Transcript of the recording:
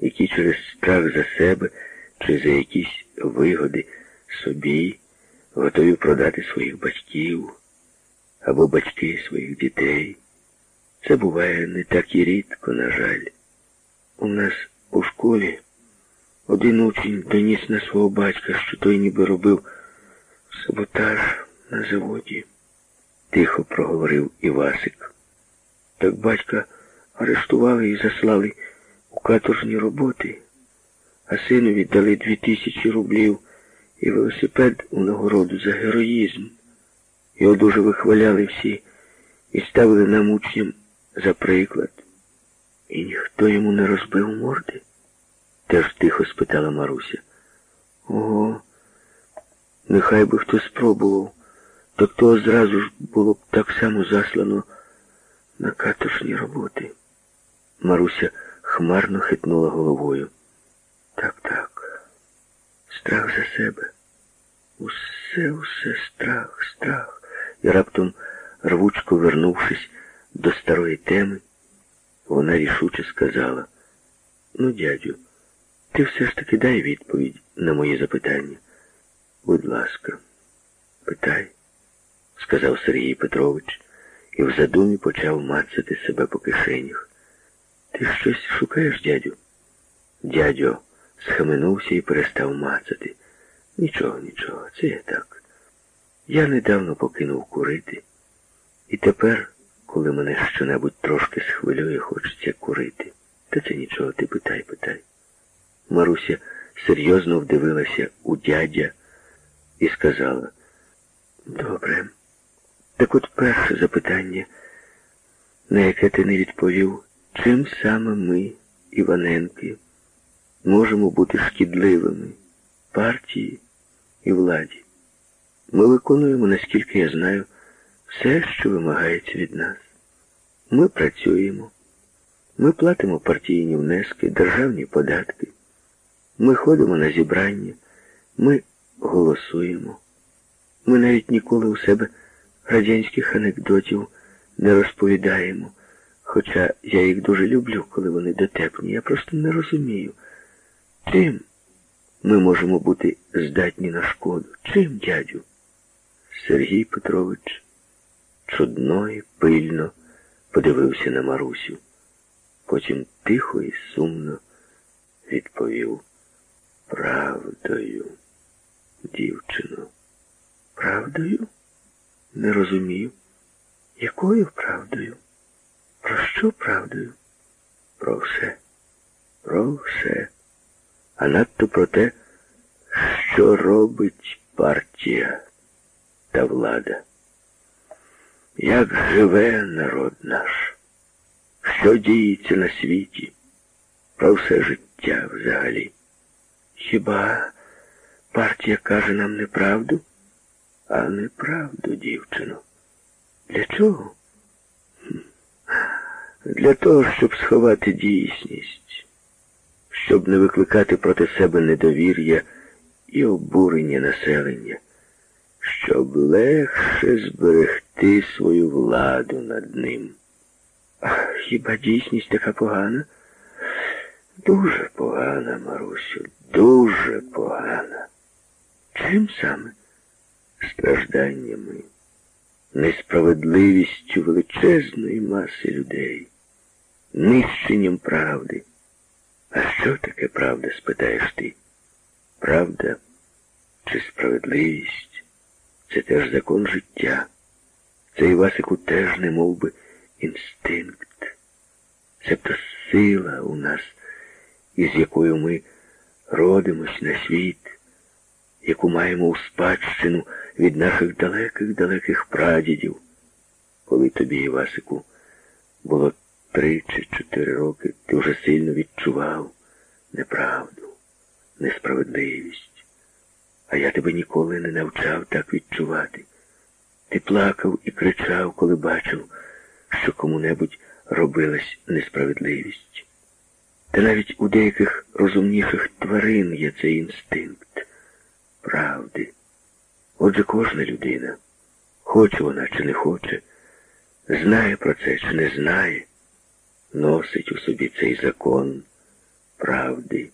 які через страх за себе чи за якісь вигоди собі готові продати своїх батьків або батьки своїх дітей. Це буває не так і рідко, на жаль. У нас у школі один учень доніс на свого батька, що той ніби робив саботаж на заводі, тихо проговорив Івасик. Так батька арештували і заслали у каторжні роботи, а синові дали дві тисячі рублів і велосипед у нагороду за героїзм. Його дуже вихваляли всі і ставили нам учням за приклад. І ніхто йому не розбив морди? Теж тихо спитала Маруся. Ого, нехай би хто спробував, так того зразу ж було б так само заслано на каторжні роботи. Маруся хмарно хитнула головою. Так, так. Страх за себе. Усе, усе страх, страх. І раптом, рвучко вернувшись до старої теми, вона рішуче сказала, ну, дядю, ти все ж таки дай відповідь на мої запитання. Будь ласка, питай, сказав Сергій Петрович і в задумі почав мацати себе по кишенях. Ти щось шукаєш, дядю? Дядьо схаменувся і перестав мацати. Нічого, нічого, це я так. Я недавно покинув курити, і тепер, коли мене щонебудь трошки схвилює, хочеться курити. Та це нічого, ти питай, питай. Маруся серйозно вдивилася у дядя і сказала, добре. Так от перше запитання, на яке ти не відповів, чим саме ми, Іваненки, можемо бути шкідливими партії і владі. Ми виконуємо, наскільки я знаю, все, що вимагається від нас. Ми працюємо, ми платимо партійні внески, державні податки, ми ходимо на зібрання, ми голосуємо. Ми навіть ніколи у себе радянських анекдотів не розповідаємо, хоча я їх дуже люблю, коли вони дотепні. Я просто не розумію. Чим ми можемо бути здатні на шкоду? Чим, дядю? Сергій Петрович чудно і пильно подивився на Марусю. Потім тихо і сумно відповів правдою, дівчино. Правдою? Не розумію. Якою правдою? Що правдою? Про все. Про все. А надто про те, що робить партія та влада. Як живе народ наш, що діється на світі, про все життя взагалі. Хіба партія каже нам неправду? А неправду, дівчино. Для чого? Для того, щоб сховати дійсність, щоб не викликати проти себе недовір'я і обурення населення, щоб легше зберегти свою владу над ним. А хіба дійсність така погана? Дуже погана, Марусю, дуже погана. Чим саме? Стражданнями, несправедливістю величезної маси людей, нищенням правди. А що таке правда, спитаєш ти? Правда чи справедливість це теж закон життя. Це Івасику теж не мов би, інстинкт. Себто сила у нас, із якою ми родимось на світ, яку маємо у спадщину від наших далеких-далеких прадідів. Коли тобі, Івасику, було три чи чотири роки, ти вже сильно відчував неправду, несправедливість. А я тебе ніколи не навчав так відчувати. Ти плакав і кричав, коли бачив, що кому-небудь робилась несправедливість. Та навіть у деяких розумніших тварин є цей інстинкт правди. Отже, кожна людина, хоче вона чи не хоче, знає про це чи не знає, носить у собі цей закон правди.